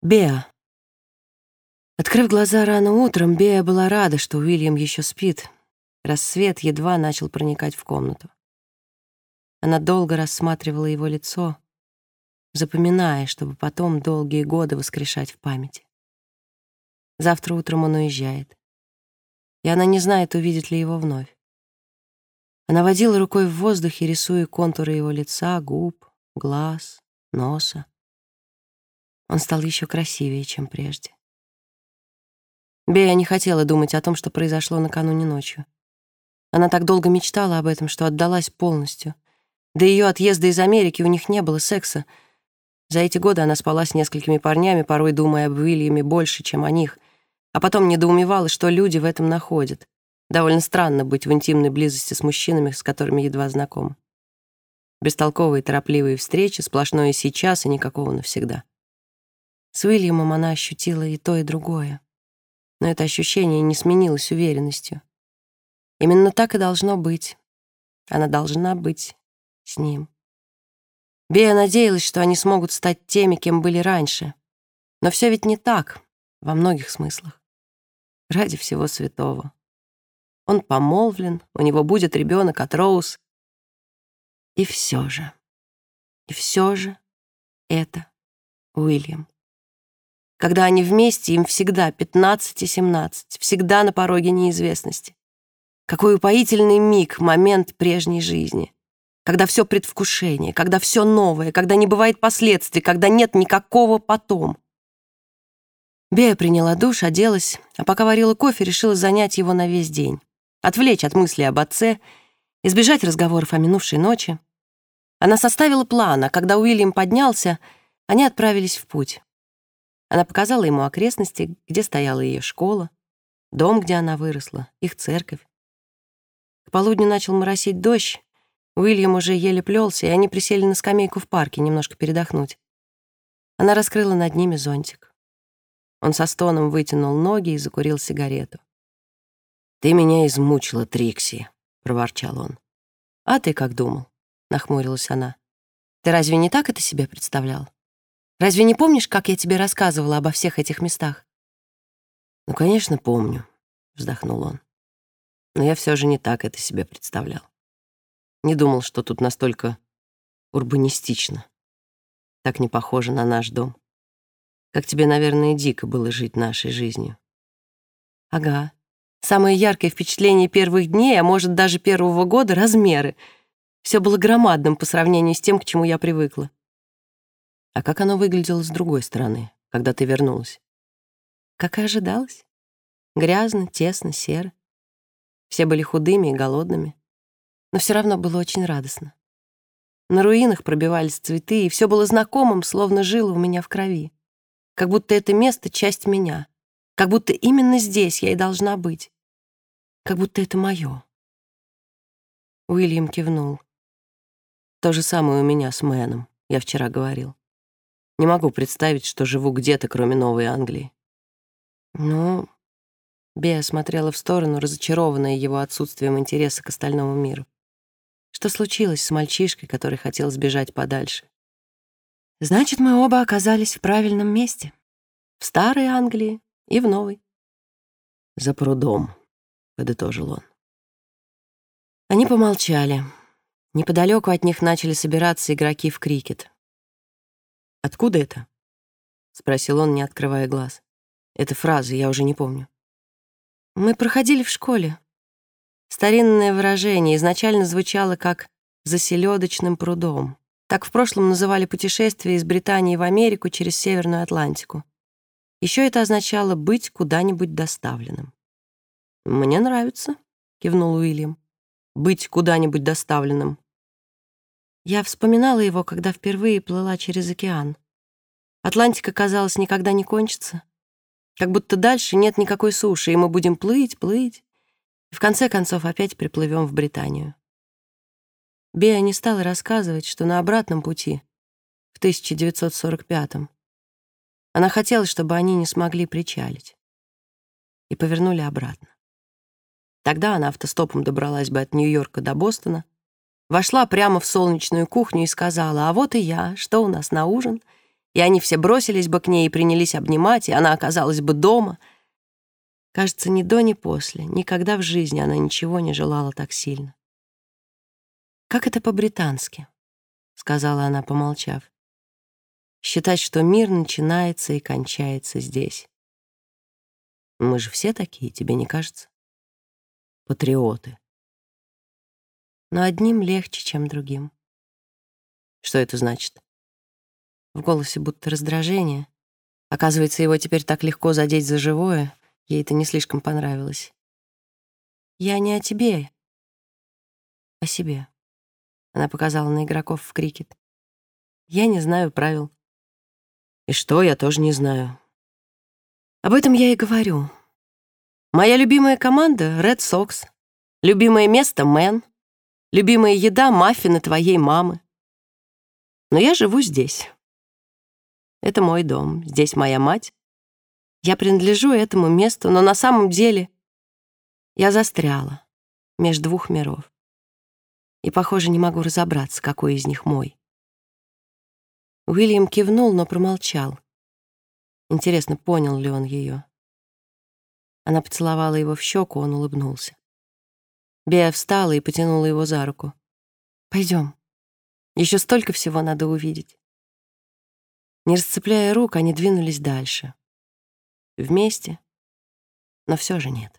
Беа. Открыв глаза рано утром, Беа была рада, что Уильям еще спит. Рассвет едва начал проникать в комнату. Она долго рассматривала его лицо, запоминая, чтобы потом долгие годы воскрешать в памяти. Завтра утром он уезжает. И она не знает, увидит ли его вновь. Она водила рукой в воздухе, рисуя контуры его лица, губ, глаз, носа. Он стал еще красивее, чем прежде. Бея не хотела думать о том, что произошло накануне ночью. Она так долго мечтала об этом, что отдалась полностью. До ее отъезда из Америки у них не было секса. За эти годы она спала с несколькими парнями, порой думая об Уильяме больше, чем о них, а потом недоумевала, что люди в этом находят. Довольно странно быть в интимной близости с мужчинами, с которыми едва знакомы. Бестолковые торопливые встречи, сплошное сейчас и никакого навсегда. С Уильямом она ощутила и то, и другое. Но это ощущение не сменилось уверенностью. Именно так и должно быть. Она должна быть с ним. Бея надеялась, что они смогут стать теми, кем были раньше. Но все ведь не так, во многих смыслах. Ради всего святого. Он помолвлен, у него будет ребенок от Роуз. И все же, и все же это Уильям. Когда они вместе, им всегда 15 и 17, всегда на пороге неизвестности. Какой упоительный миг, момент прежней жизни. Когда все предвкушение, когда все новое, когда не бывает последствий, когда нет никакого потом. Бея приняла душ, оделась, а пока варила кофе, решила занять его на весь день. Отвлечь от мыслей об отце, избежать разговоров о минувшей ночи. Она составила план, а когда Уильям поднялся, они отправились в путь. Она показала ему окрестности, где стояла ее школа, дом, где она выросла, их церковь. К полудню начал моросить дождь, Уильям уже еле плелся, и они присели на скамейку в парке немножко передохнуть. Она раскрыла над ними зонтик. Он со стоном вытянул ноги и закурил сигарету. «Ты меня измучила, Трикси», — проворчал он. «А ты как думал?» — нахмурилась она. «Ты разве не так это себе представлял?» Разве не помнишь, как я тебе рассказывала обо всех этих местах?» «Ну, конечно, помню», — вздохнул он. «Но я все же не так это себе представлял. Не думал, что тут настолько урбанистично. Так не похоже на наш дом. Как тебе, наверное, дико было жить нашей жизнью». «Ага. Самое яркое впечатление первых дней, а может, даже первого года — размеры. Все было громадным по сравнению с тем, к чему я привыкла. А как оно выглядело с другой стороны, когда ты вернулась? Как и ожидалось. Грязно, тесно, серо. Все были худыми и голодными. Но все равно было очень радостно. На руинах пробивались цветы, и все было знакомым, словно жило у меня в крови. Как будто это место — часть меня. Как будто именно здесь я и должна быть. Как будто это мое. Уильям кивнул. То же самое у меня с Мэном, я вчера говорил. Не могу представить, что живу где-то, кроме Новой Англии. Ну, Беа смотрела в сторону, разочарованная его отсутствием интереса к остальному миру. Что случилось с мальчишкой, который хотел сбежать подальше? Значит, мы оба оказались в правильном месте. В старой Англии и в новой. «За прудом», — подытожил он. Они помолчали. Неподалеку от них начали собираться игроки в крикет. «Откуда это?» — спросил он, не открывая глаз. «Это фраза, я уже не помню». «Мы проходили в школе». Старинное выражение изначально звучало как «за селедочным прудом». Так в прошлом называли путешествие из Британии в Америку через Северную Атлантику. Еще это означало быть куда-нибудь доставленным. «Мне нравится», — кивнул Уильям. «Быть куда-нибудь доставленным. Я вспоминала его, когда впервые плыла через океан. Атлантика, казалось, никогда не кончится. Как будто дальше нет никакой суши, и мы будем плыть, плыть, и в конце концов опять приплывем в Британию. Бея не стала рассказывать, что на обратном пути, в 1945-м, она хотела, чтобы они не смогли причалить. И повернули обратно. Тогда она автостопом добралась бы от Нью-Йорка до Бостона, Вошла прямо в солнечную кухню и сказала, «А вот и я, что у нас на ужин?» и они все бросились бы к ней и принялись обнимать, и она оказалась бы дома. Кажется, ни до, ни после, никогда в жизни она ничего не желала так сильно. «Как это по-британски?» — сказала она, помолчав. «Считать, что мир начинается и кончается здесь. Мы же все такие, тебе не кажется? Патриоты. Но одним легче, чем другим. Что это значит?» В голосе будто раздражение. Оказывается, его теперь так легко задеть за живое. Ей это не слишком понравилось. «Я не о тебе, о себе». Она показала на игроков в крикет. «Я не знаю правил». «И что, я тоже не знаю». «Об этом я и говорю. Моя любимая команда — Red Sox. Любимое место — Мэн. Любимая еда — маффины твоей мамы. Но я живу здесь». Это мой дом, здесь моя мать. Я принадлежу этому месту, но на самом деле я застряла между двух миров. И, похоже, не могу разобраться, какой из них мой. Уильям кивнул, но промолчал. Интересно, понял ли он ее? Она поцеловала его в щеку, он улыбнулся. Бея встала и потянула его за руку. Пойдем. Еще столько всего надо увидеть. Не расцепляя рук, они двинулись дальше. Вместе, но все же нет.